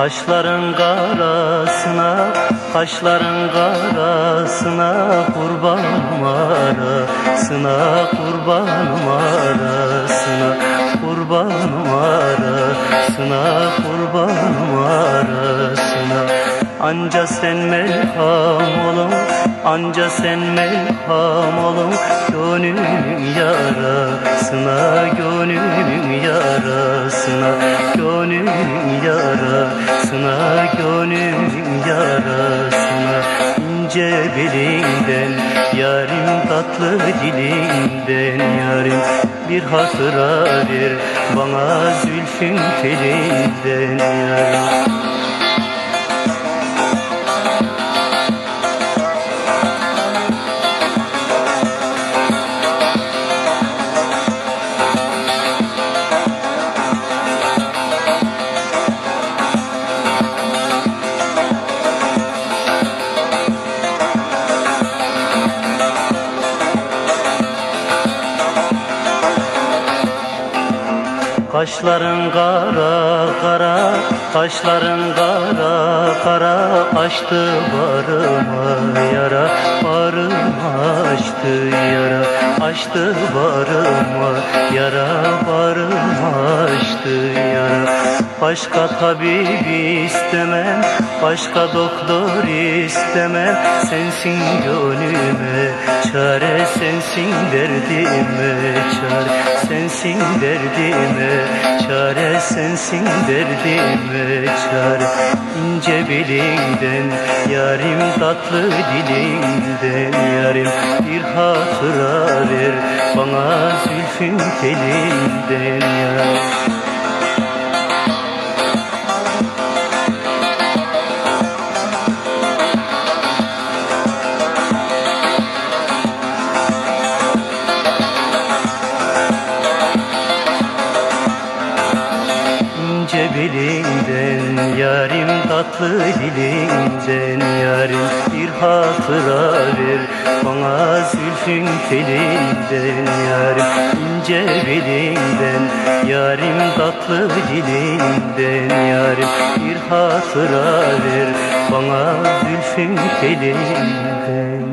Kaşların karasına, kaşların karasına Kurbanım arasına, kurbanım arasına Kurbanım arasına, kurbanım arasına Anca sen melham olun, anca sen melham olun Gönlümün yarasına, gönlümün yarasına Gönlümün yarasına, gönlümün yarasına ince belinden Yarim tatlı dilinden yarim Bir hatıra ver bana zülfün telinden yarim Kaşların kara kara, kaşların kara kara Açtı barıma yara, barıma açtı yara Açtı barıma yara, barıma açtı yara Başka tabip istemem, başka doktor istemem. Sensin gönlüme çare, sensin derdime çare. Sensin derdime çare, sensin derdime çare. İnce belinden, yarim tatlı dilinden Yarim. Bir hatıra ver bana zülfün telinden yarim ince belinden Yarim tatlı dilinden Yarim bir hatıra ver. Bana zülfün telinden Yarim ince belinden Yarim tatlı dilinden Yarim bir hatıra ver. Bana zülfün telinden